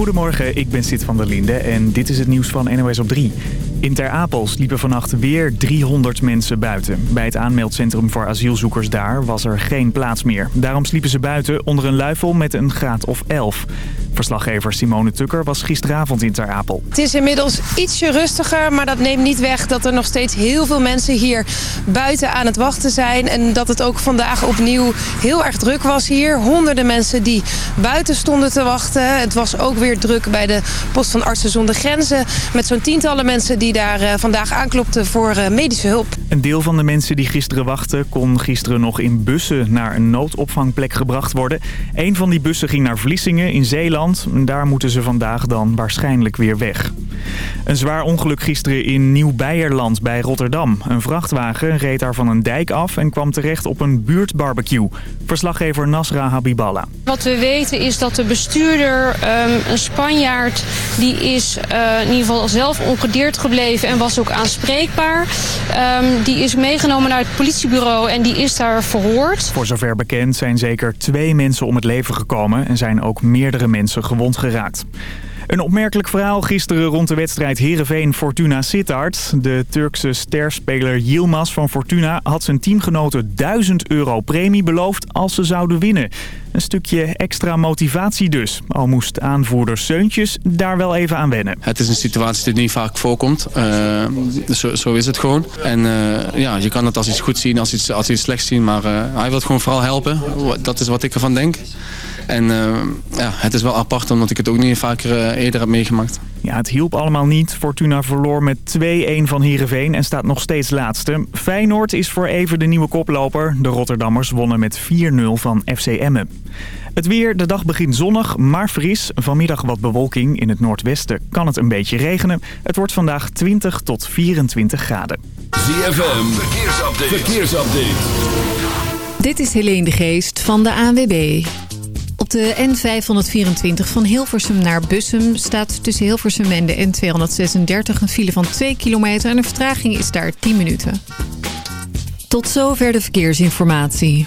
Goedemorgen, ik ben Sid van der Linde en dit is het nieuws van NOS op 3. In Ter Apel sliepen vannacht weer 300 mensen buiten. Bij het aanmeldcentrum voor asielzoekers daar was er geen plaats meer. Daarom sliepen ze buiten onder een luifel met een graad of 11. Verslaggever Simone Tukker was gisteravond in Ter Apel. Het is inmiddels ietsje rustiger, maar dat neemt niet weg dat er nog steeds heel veel mensen hier buiten aan het wachten zijn. En dat het ook vandaag opnieuw heel erg druk was hier. Honderden mensen die buiten stonden te wachten. Het was ook weer druk bij de post van Artsen zonder Grenzen. Met zo'n tientallen mensen die daar eh, vandaag aanklopten voor eh, medische hulp. Een deel van de mensen die gisteren wachten kon gisteren nog in bussen naar een noodopvangplek gebracht worden. Een van die bussen ging naar Vlissingen in Zeeland. Daar moeten ze vandaag dan waarschijnlijk weer weg. Een zwaar ongeluk gisteren in Nieuw-Beierland bij Rotterdam. Een vrachtwagen reed daar van een dijk af en kwam terecht op een buurtbarbecue. Verslaggever Nasra Habiballa. Wat we weten is dat de bestuurder, um, een Spanjaard, die is uh, in ieder geval zelf ongedeerd gebleven en was ook aanspreekbaar. Um, die is meegenomen naar het politiebureau en die is daar verhoord. Voor zover bekend zijn zeker twee mensen om het leven gekomen en zijn ook meerdere mensen gewond geraakt. Een opmerkelijk verhaal gisteren rond de wedstrijd Heerenveen-Fortuna Sittard. De Turkse sterspeler Yilmaz van Fortuna had zijn teamgenoten 1000 euro premie beloofd als ze zouden winnen. Een stukje extra motivatie dus. Al moest aanvoerder Seuntjes daar wel even aan wennen. Het is een situatie die niet vaak voorkomt. Uh, zo, zo, is het gewoon. En uh, ja, je kan het als iets goed zien, als iets, als iets slechts zien. Maar uh, hij wil gewoon vooral helpen. Dat is wat ik ervan denk. En uh, ja, het is wel apart omdat ik het ook niet vaker uh, eerder heb meegemaakt. Ja, het hielp allemaal niet. Fortuna verloor met 2-1 van Heerenveen en staat nog steeds laatste. Feyenoord is voor even de nieuwe koploper. De Rotterdammers wonnen met 4-0 van FC Emmen. Het weer, de dag begint zonnig, maar fris. Vanmiddag wat bewolking. In het noordwesten kan het een beetje regenen. Het wordt vandaag 20 tot 24 graden. ZFM, verkeersupdate. verkeersupdate. Dit is Helene de Geest van de ANWB. Op de N524 van Hilversum naar Bussum staat tussen Hilversum en de N236 een file van 2 kilometer en de vertraging is daar 10 minuten. Tot zover de verkeersinformatie.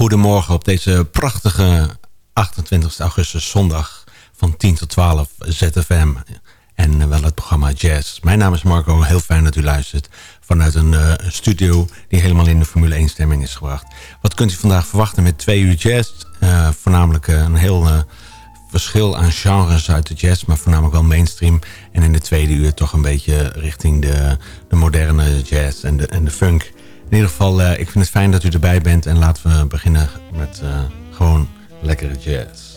Goedemorgen op deze prachtige 28 augustus zondag van 10 tot 12 ZFM. En wel het programma Jazz. Mijn naam is Marco, heel fijn dat u luistert vanuit een uh, studio die helemaal in de Formule 1 stemming is gebracht. Wat kunt u vandaag verwachten met twee uur jazz? Uh, voornamelijk uh, een heel verschil aan genres uit de jazz, maar voornamelijk wel mainstream. En in de tweede uur toch een beetje richting de, de moderne jazz en de, en de funk. In ieder geval, ik vind het fijn dat u erbij bent en laten we beginnen met gewoon lekkere jazz.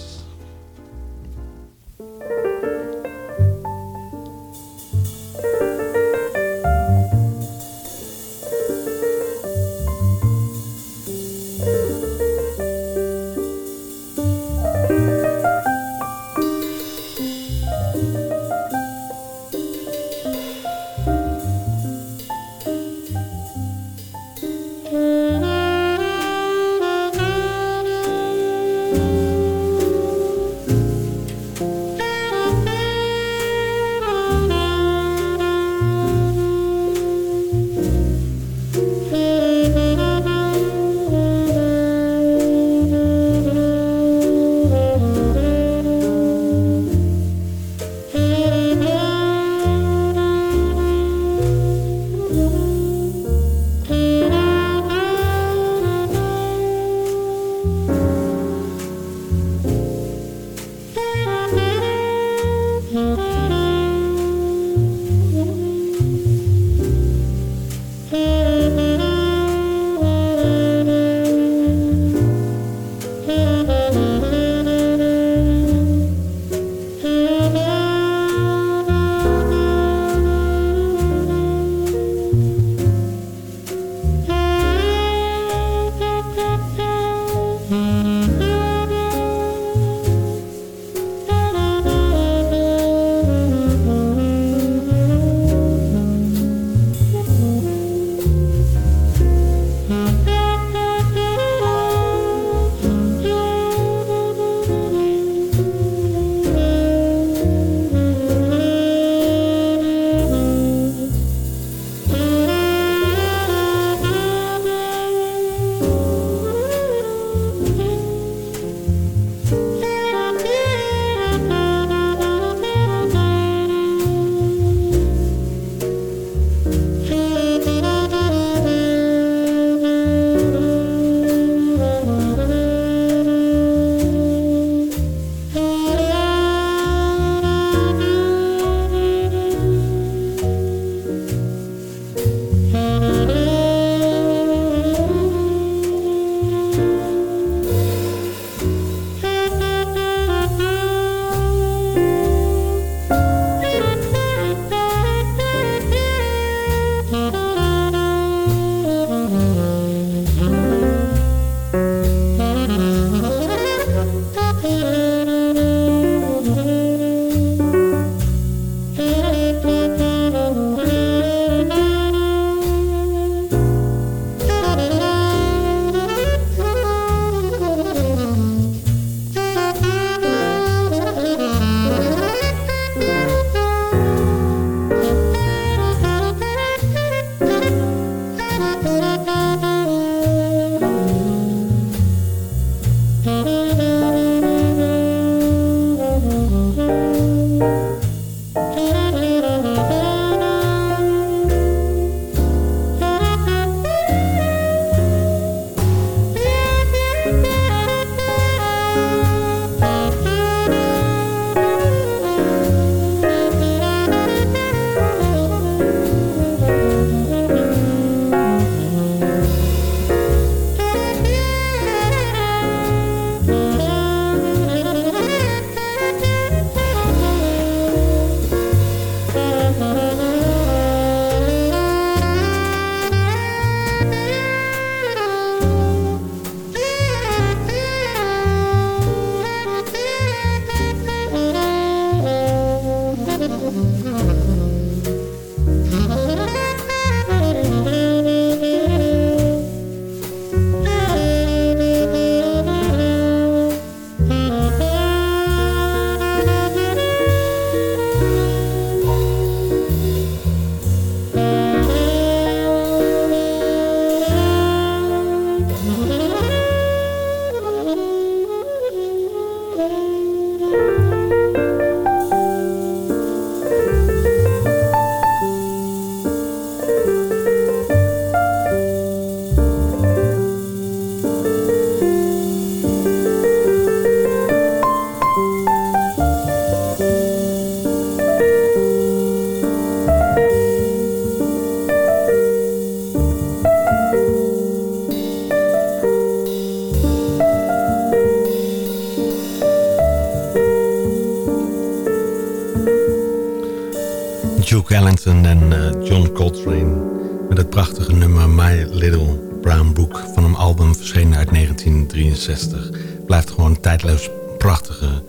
Duke Ellington en uh, John Coltrane... met het prachtige nummer My Little Brown Book... van een album verschenen uit 1963. Blijft gewoon tijdloos prachtige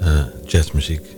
uh, jazzmuziek.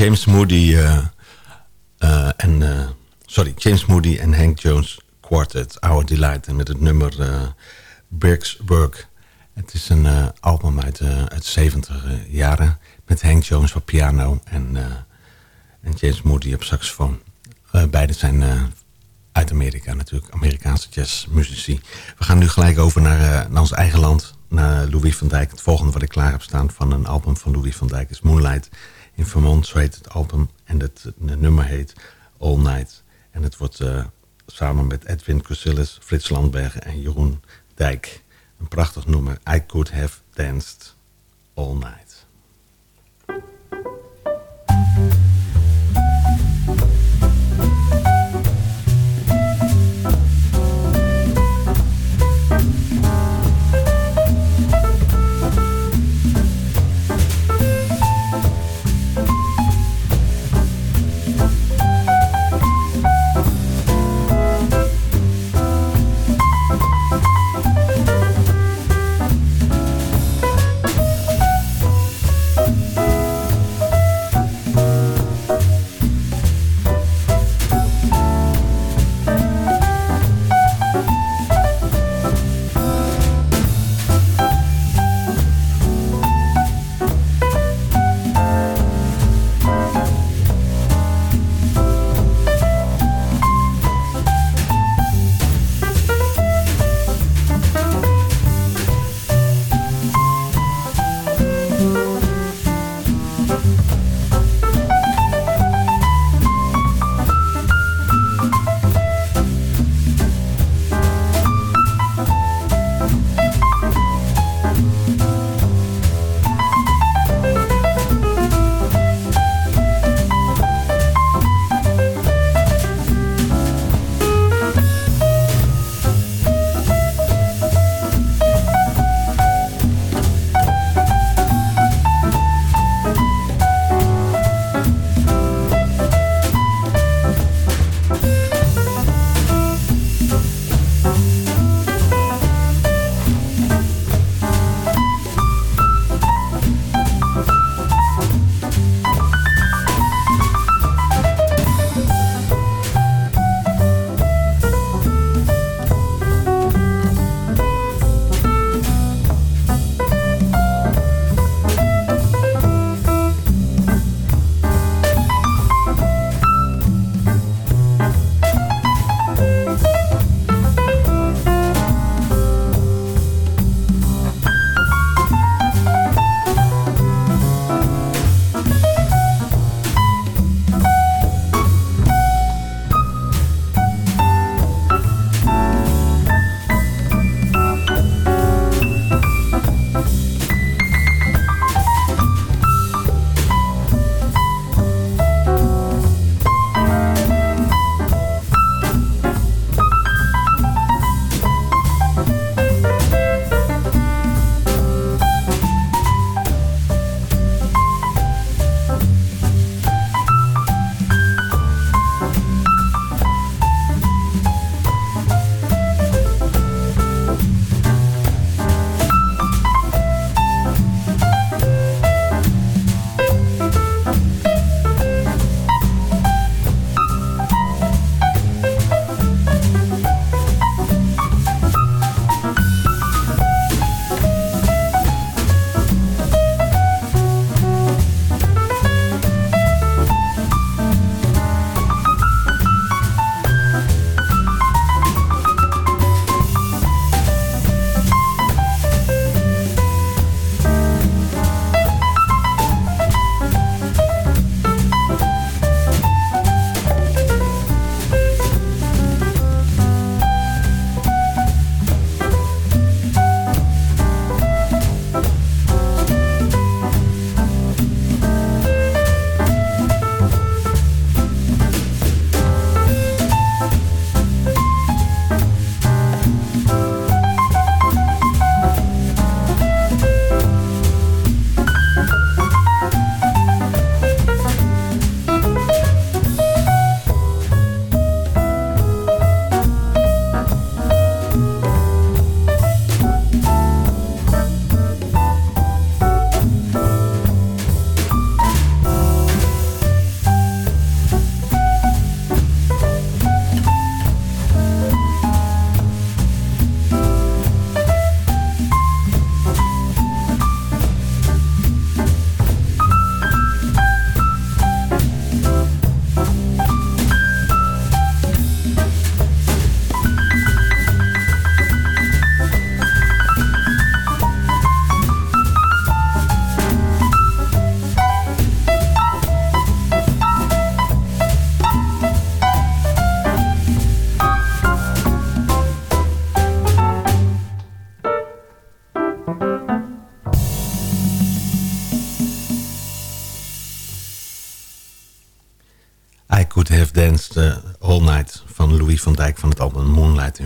James Moody en... sorry, James Moody en Hank Jones Quartet, Our Delight. En met het nummer Birksburg. Het is een album uit, uit de 70 jaren. Met Hank Jones op piano en, en James Moody op saxofoon. beide zijn uit Amerika natuurlijk. Amerikaanse jazzmuzici. We gaan nu gelijk over naar, uh, naar ons eigen land. Naar Louis van Dijk. Het volgende wat ik klaar heb staan van een album van Louis van Dijk is Moonlight in Vermont. Zo heet het album. En het, nummer heet All Night. En het wordt uh, samen met Edwin Crusillis, Frits Landbergen en Jeroen Dijk. Een prachtig nummer. I Could Have Danced All Night.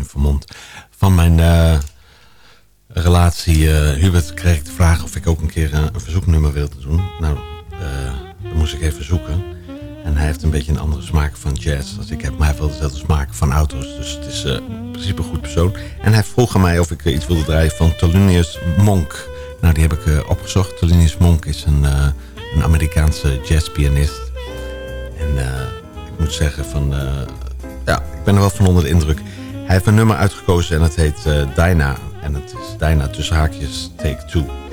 In Vermont. Van mijn uh, relatie uh, Hubert kreeg ik de vraag of ik ook een keer een, verzoeknummer wilde doen. Nou, dan moest ik even zoeken. En hij heeft een beetje een andere smaak van jazz als ik heb. Maar hij heeft wel dezelfde smaak van auto's. Dus het is in principe een goed persoon. En hij vroeg aan mij of ik iets wilde draaien van Thelonious Monk. Nou, die heb ik opgezocht. Thelonious Monk is een, een Amerikaanse jazzpianist. En ik moet zeggen van... ja, ik ben er wel van onder de indruk. Hij heeft een nummer uitgekozen en het heet uh, Dyna. En het is Dyna tussen haakjes Take Two.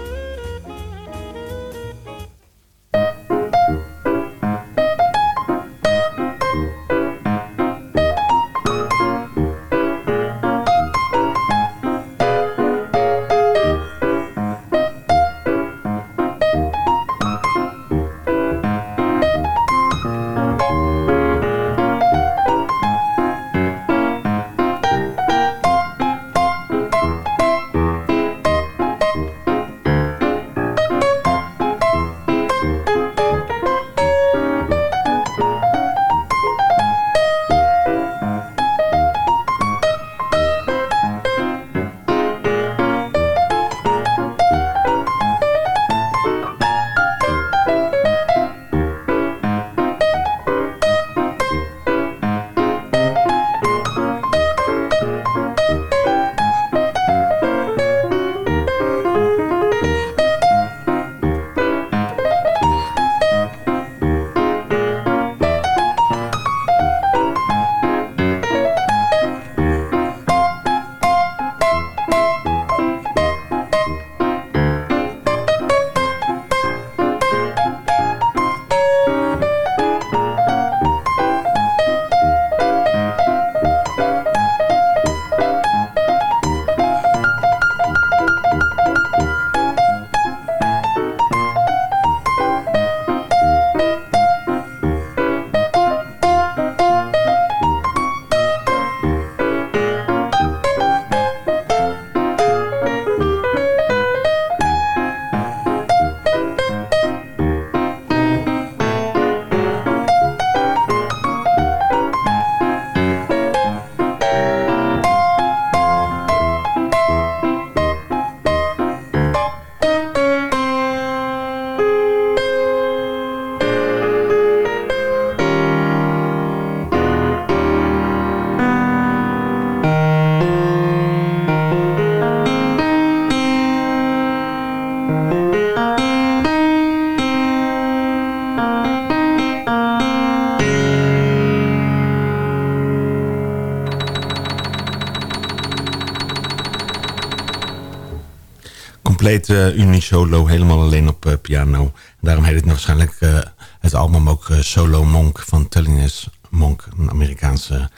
Complete unisolo, helemaal alleen op uh, piano. Daarom heet het waarschijnlijk uh, het album ook uh, Solo Monk van Thelonious Monk, een Amerikaanse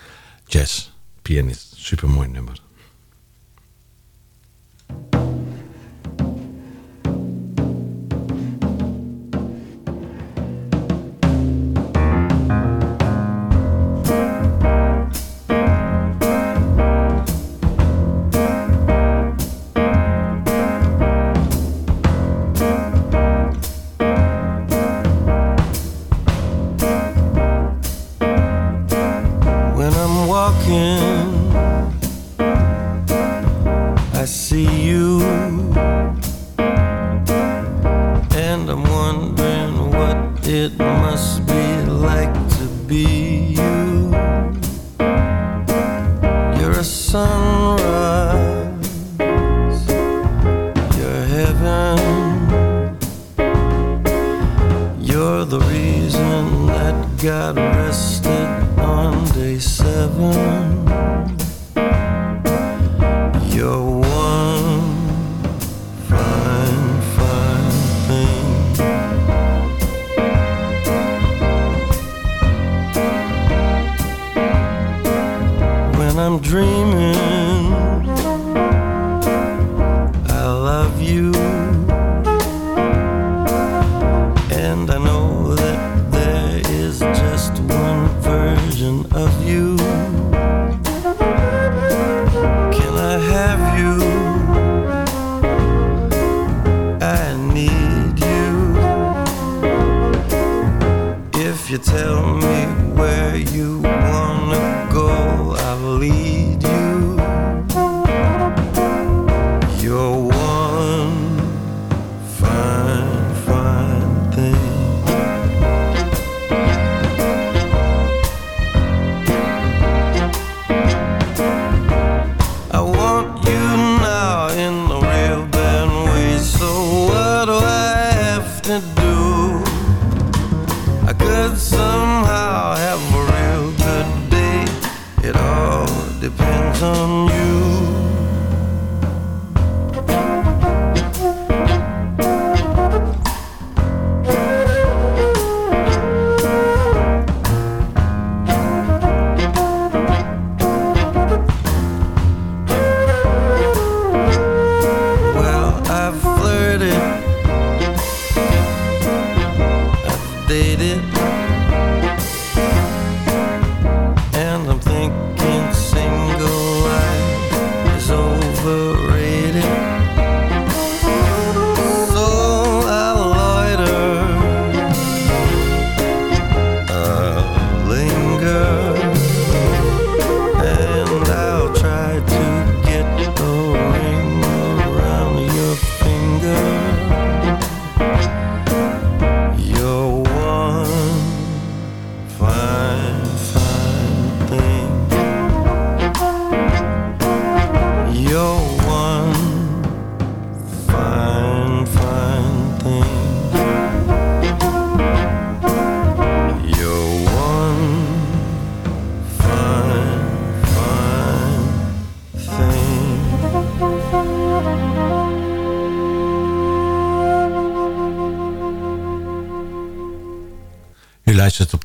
jazzpianist. Super mooi nummer. And I'm wondering what it must be like to be you. You're a sunrise, you're heaven. You're the reason that God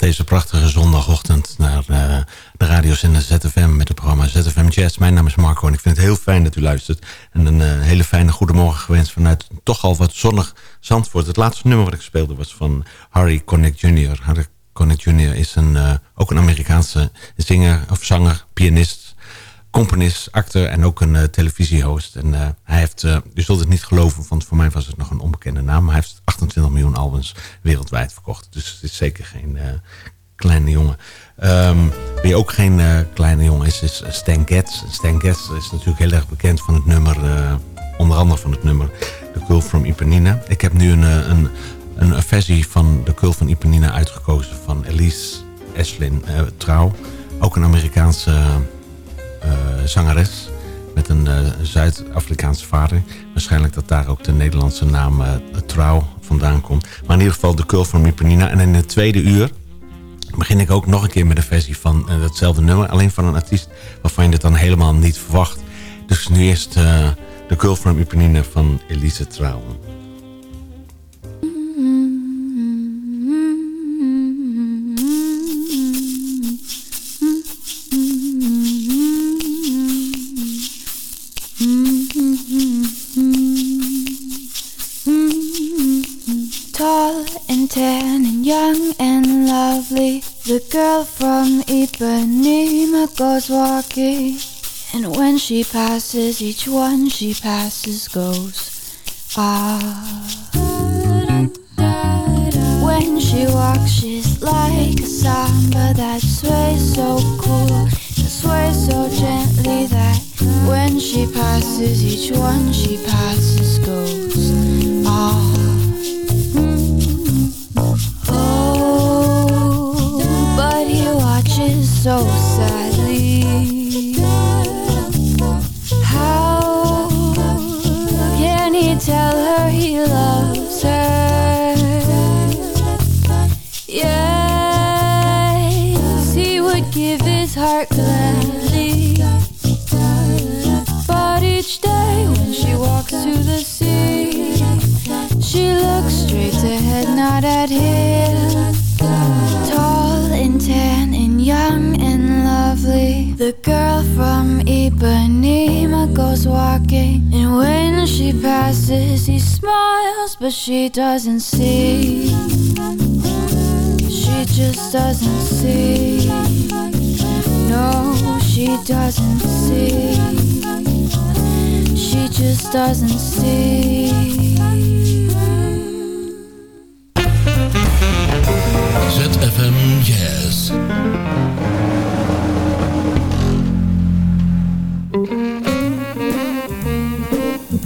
deze prachtige zondagochtend naar uh, de radiozender ZFM met het programma ZFM Jazz. Mijn naam is Marco en ik vind het heel fijn dat u luistert. En een uh, hele fijne goedemorgen gewenst vanuit toch al wat zonnig Zandvoort. Het laatste nummer wat ik speelde was van Harry Connick Jr. Harry Connick Jr. is een, uh, ook een Amerikaanse zinger of zanger, pianist componist, acteur en ook een uh, televisiehost. En uh, hij heeft, uh, zult het niet geloven, want voor mij was het nog een onbekende naam. Maar hij heeft 28 miljoen albums wereldwijd verkocht. Dus het is zeker geen kleine jongen. Um, wie ook geen kleine jongen is, is Stan Getz. Stan Getz is natuurlijk heel erg bekend van het nummer, onder andere van het nummer The Girl from Ipanina. Ik heb nu een, een, een versie van The Girl from Ipanina uitgekozen van Elise Eslin Trouw. Ook een Amerikaanse zangeres met een uh, Zuid-Afrikaanse vader. Waarschijnlijk dat daar ook de Nederlandse naam uh, Trouw vandaan komt. Maar in ieder geval de Curl van Mipanina. En in het tweede uur begin ik ook nog een keer met een versie van datzelfde nummer. Alleen van een artiest waarvan je het dan helemaal niet verwacht. Dus nu eerst de Curl from Ipanina van Elise Trouw. She passes, each one she passes goes. Ah. When she walks, she's like a samba that sways so cool and sways so gently that when she passes, each one she passes goes. Ah. Oh, but he watches so sadly. The girl from Ipanema goes walking, and when she passes, he smiles, but she doesn't see. She just doesn't see. No, she doesn't see. She just doesn't see. ZFM Jazz.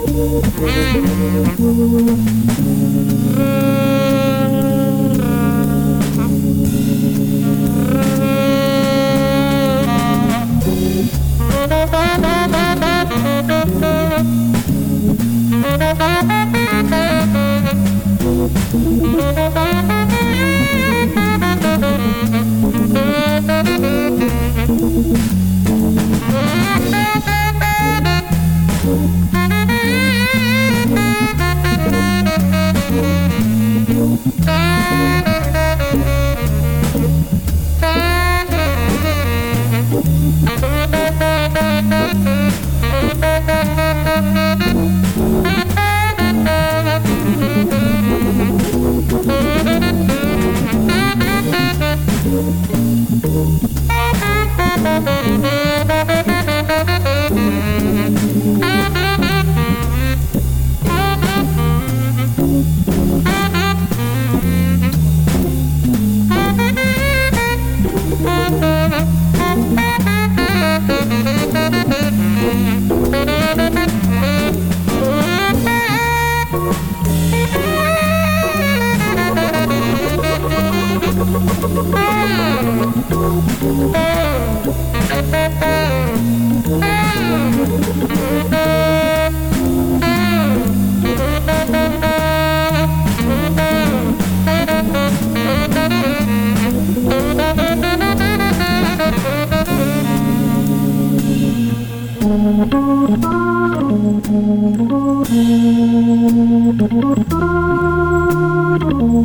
oh you.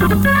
Thank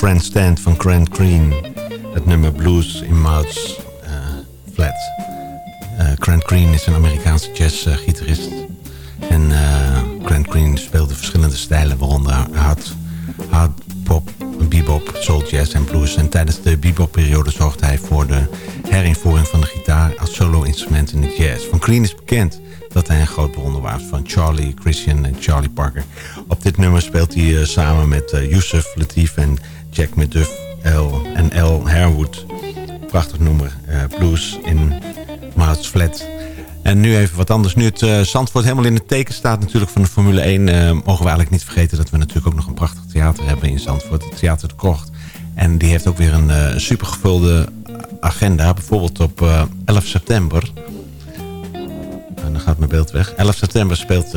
Grandstand van Grant Green. Het nummer Blues in Mouth's uh, Flat. Uh, Grant Green is een Amerikaanse jazzgitarist. en Grant Green speelde verschillende stijlen, waaronder hard, hard pop, bebop, soul jazz en blues. En tijdens de bebop-periode zorgde hij voor de herinvoering van de gitaar als solo-instrument in de jazz. Van Green is bekend dat hij een groot bewonder was van Charlie Christian en Charlie Parker. Op dit nummer speelt hij samen met uh, Yusuf Latif en Jack McDuff en L. Harewood. Prachtig nummer, uh, blues in Maats Flat. En nu even wat anders. Nu het uh, Zandvoort helemaal in het teken staat natuurlijk van de Formule 1... mogen we eigenlijk niet vergeten dat we natuurlijk ook nog een prachtig theater hebben in Zandvoort. Het Theater de Kocht. En die heeft ook weer een super gevulde agenda. Bijvoorbeeld op 11 september dan gaat mijn beeld weg. 11 september speelt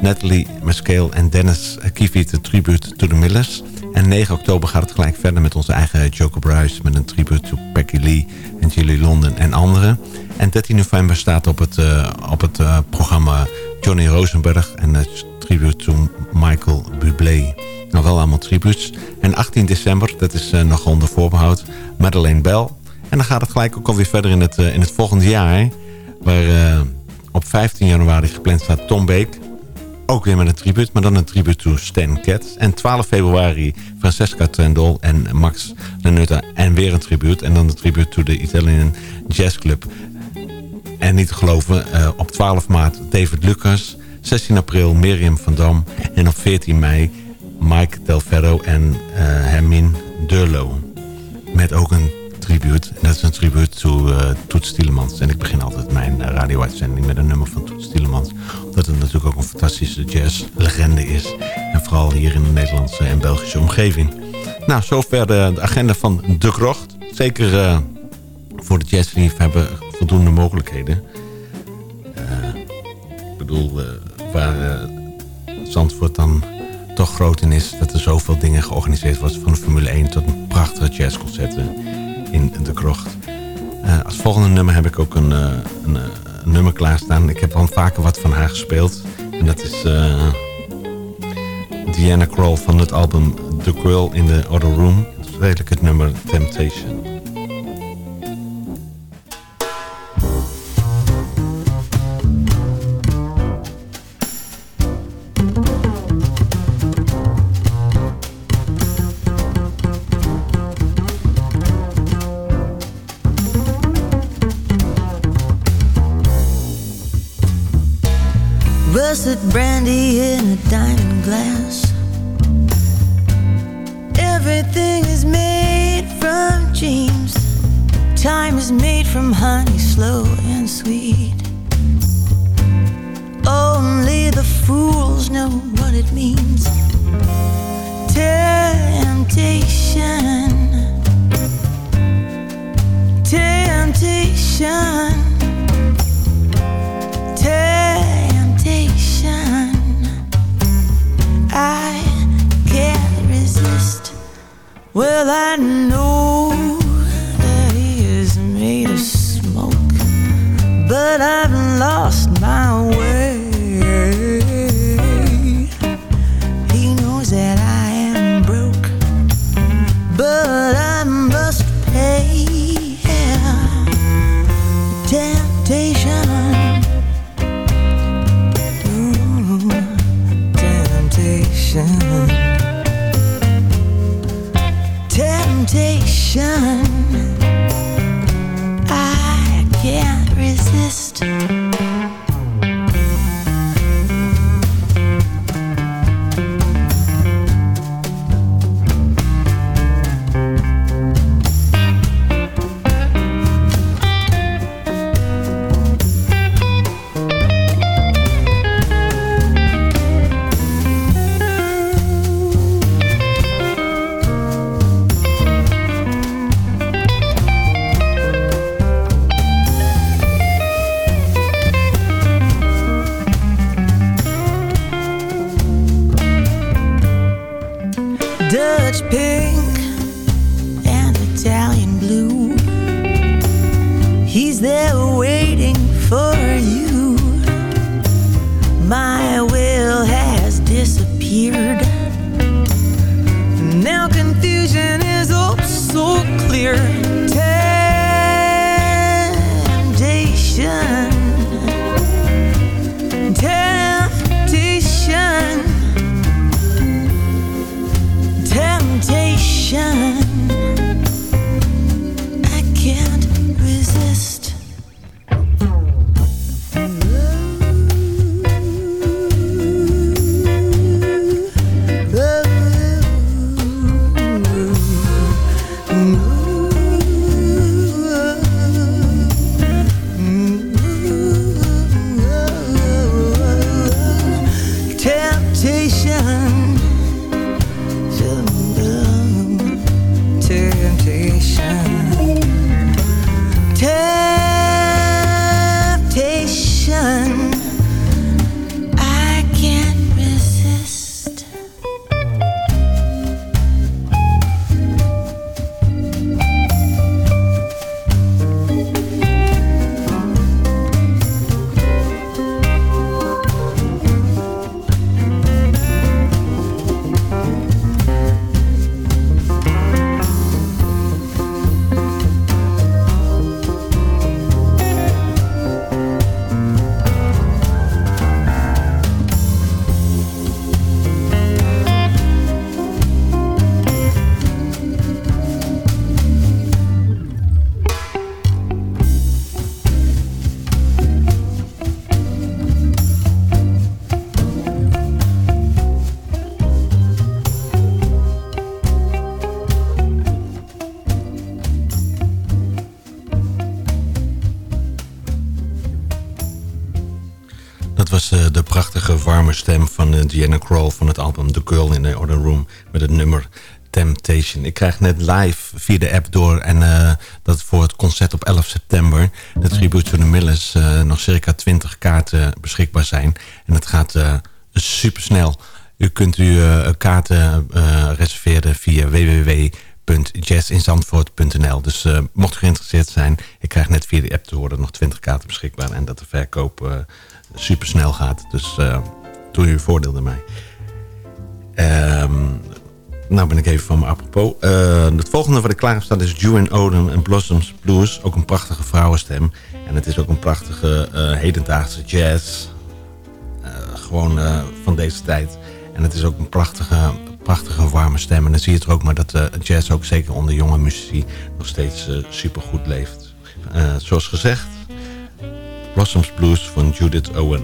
Natalie Mescale en Dennis Kiviet de tribute to the Millers. En 9 oktober gaat het gelijk verder met onze eigen Joker Bruce... met een tribute to Becky Lee en Julie London en anderen. En 13 november staat op het, uh, op het uh, programma Johnny Rosenberg... en het tribute to Michael Bublé. Nou, wel allemaal tributes. En 18 december, dat is uh, nog onder voorbehoud, Madeleine Bell. En dan gaat het gelijk ook alweer verder in het, in het volgende jaar... waar op 15 januari gepland staat Tom Beek... Ook weer met een tribute, maar dan een tribute to Stan Cat. En 12 februari Francesca Trendol en Max Lanutta. En weer een tribute. En dan de tribute to the Italian Jazz Club. En niet te geloven, uh, op 12 maart David Lucas. 16 april Miriam van Dam. En op 14 mei Mike Del Ferro en uh, Hermine Durlo. Met ook een En dat is een tribute to uh, Toets Tielemans. En ik begin altijd mijn radio-uitzending met een nummer van Toets Tielemans. Omdat het natuurlijk ook een fantastische jazz-legende is. En vooral hier in de Nederlandse en Belgische omgeving. Nou, zover de, de agenda van De Krocht. Zeker uh, voor de jazzliefhebber voldoende mogelijkheden. Ik bedoel, waar Zandvoort dan toch groot in is... dat er zoveel dingen georganiseerd wordt... van de Formule 1 tot prachtige jazzconcerten in de krocht. Uh, als volgende nummer heb ik ook een, uh, een, uh, nummer klaarstaan. Ik heb al vaker wat van haar gespeeld. En dat is Diana Krall van het album The Girl in the Other Room. Dat is redelijk het nummer Temptation. Sweet. Only the fools know what it means. Temptation. Temptation. Temptation. I can't resist. Well, I know I've lost my way. Diana Krall van het album The Girl in the Other Room met het nummer Temptation. Ik krijg net live via de app door en uh, dat voor het concert op 11 september, de Tribute to the Millers, nog circa 20 kaarten beschikbaar zijn. En het gaat super snel. U kunt u kaarten reserveren via www.jazzinzandvoort.nl Dus mocht u geïnteresseerd zijn, ik krijg net via de app te horen nog 20 kaarten beschikbaar en dat de verkoop super snel gaat. Dus uh, je voordeel ermee. Um, nou ben ik even van me apropos. Uh, het volgende wat ik klaar heb staan is June Odom en Blossoms Blues. Ook een prachtige vrouwenstem. En het is ook een prachtige uh, hedendaagse jazz. gewoon van deze tijd. En het is ook een prachtige, prachtige warme stem. En dan zie je het ook maar dat jazz ook zeker onder jonge muzici nog steeds super goed leeft. zoals gezegd, Blossoms Blues van Judith Owen.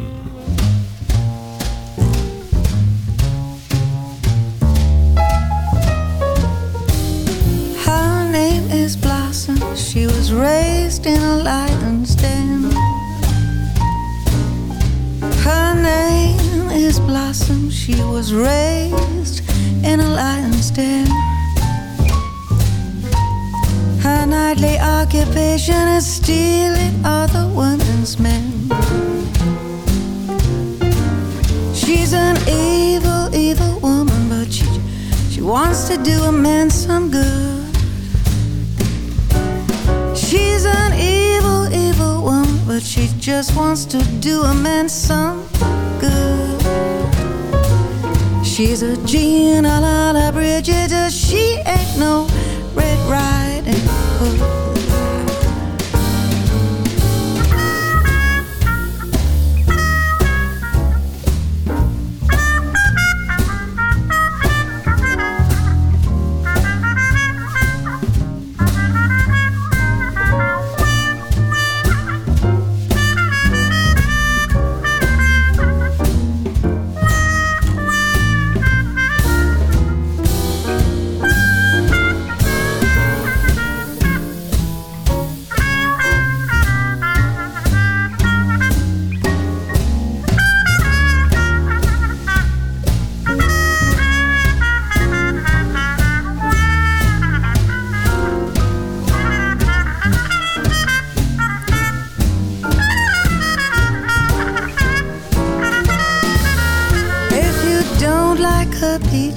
She was raised in a lion's den. Her name is Blossom. She was raised in a lion's den. Her nightly occupation is stealing other women's men. She's an evil, evil woman, but she, she wants to do a man some good. She's an evil, evil woman, but she just wants to do a man some good. She's a Gina La La Bridget, she ain't no Red Riding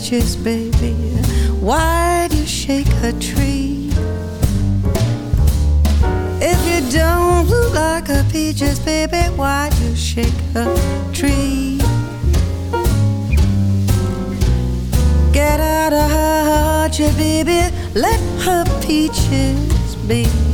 peaches, baby. Why do you shake a tree? If you don't look like a peaches, baby, why do you shake a tree? Get out of her heart, yeah, baby. Let her peaches be.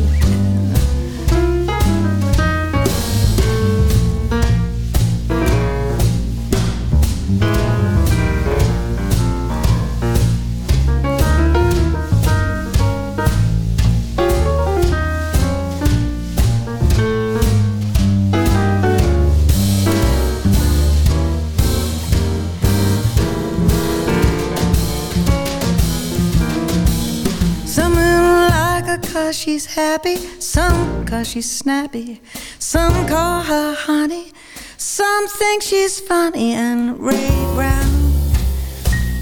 Happy, some cause she's snappy, some call her honey, some think she's funny, and Ray Brown,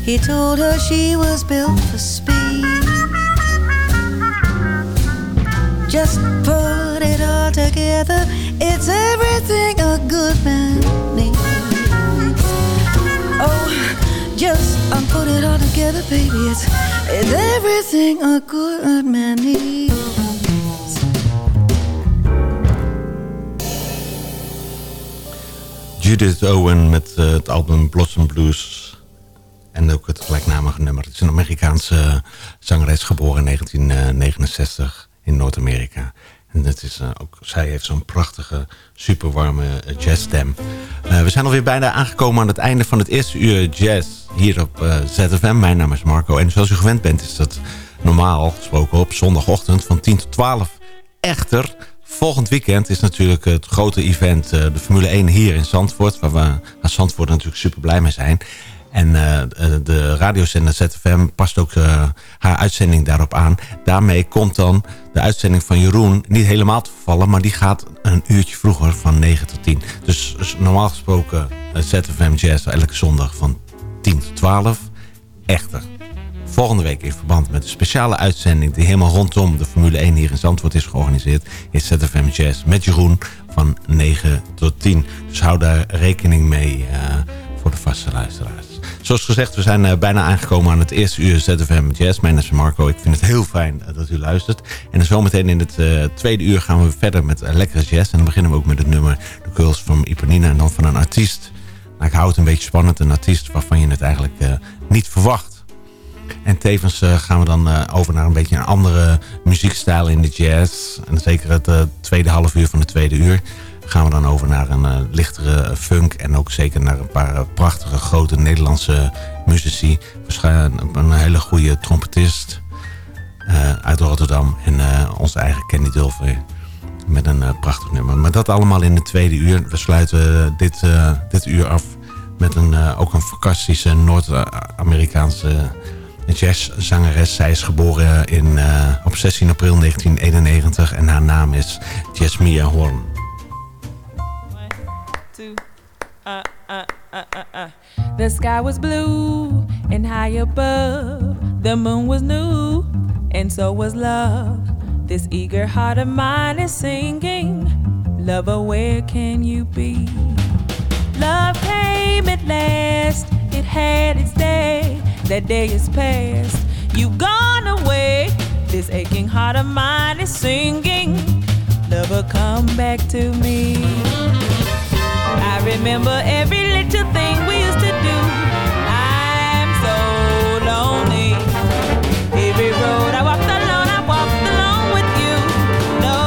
he told her she was built for speed. Just put it all together, it's everything a good man needs. Oh, just put it all together, baby, it's, it's everything a good man needs. Judith Owen met uh, het album Blossom Blues. En ook het gelijknamige nummer. Het is een Amerikaanse zangeres geboren in 1969 in Noord-Amerika. En dat is, uh, ook, zij heeft zo'n prachtige, super warme uh, jazzstem. we zijn alweer bijna aangekomen aan het einde van het eerste uur jazz hier op ZFM. Mijn naam is Marco. En zoals u gewend bent is dat normaal gesproken op zondagochtend van 10 tot 12. Echter Volgend weekend is natuurlijk het grote event, uh, de Formule 1 hier in Zandvoort. Waar we als Zandvoort natuurlijk super blij mee zijn. En eh, de radiozender ZFM past ook haar uitzending daarop aan. Daarmee komt dan de uitzending van Jeroen niet helemaal te vervallen... maar die gaat een uurtje vroeger van 9 tot 10. Dus, dus normaal gesproken ZFM Jazz elke zondag van 10 tot 12. Echter, volgende week in verband met een speciale uitzending... die helemaal rondom de Formule 1 hier in Zandvoort is georganiseerd... is ZFM Jazz met Jeroen van 9 tot 10. Dus hou daar rekening mee uh, voor de vaste luisteraars. Zoals gezegd, we zijn uh, bijna aangekomen aan het eerste uur ZFM Jazz. Mijn naam is Marco. Ik vind het heel fijn uh, dat u luistert. En zometeen in het tweede uur gaan we verder met lekkere jazz. En dan beginnen we ook met het nummer The Girls from Ipanina. En dan van een artiest. Nou, ik hou het een beetje spannend. Een artiest waarvan je het eigenlijk niet verwacht. En tevens uh, gaan we dan uh, over naar een beetje een andere muziekstijl in de jazz. En zeker het uh, tweede half uur van de tweede uur gaan we dan over naar een lichtere funk. En ook zeker naar een paar prachtige grote Nederlandse muzici. Waarschijnlijk een hele goede trompetist uit Rotterdam. En onze eigen Kenny Dulver met een prachtig nummer. Maar dat allemaal in de tweede uur. We sluiten dit, dit uur af met een, ook een fantastische Noord-Amerikaanse jazzzangeres. Zij is geboren in, uh, op 16 april 1991 en haar naam is Jasmia Horn. One, two, uh, uh, uh, uh, uh. The sky was blue and high above. The moon was new and so was love. This eager heart of mine is singing. Lover, where can you be? Love came at last, it had its day that day is past. You've gone away. This aching heart of mine is singing. Never come back to me. I remember every little thing we used to do. I'm so lonely. Every road I walked alone, I walked alone with you. No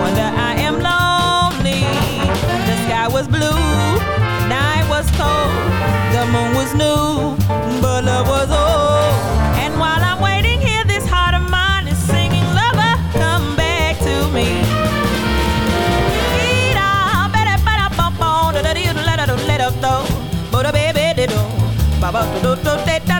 wonder I am lonely. The sky was blue, night was cold, the moon was new Do do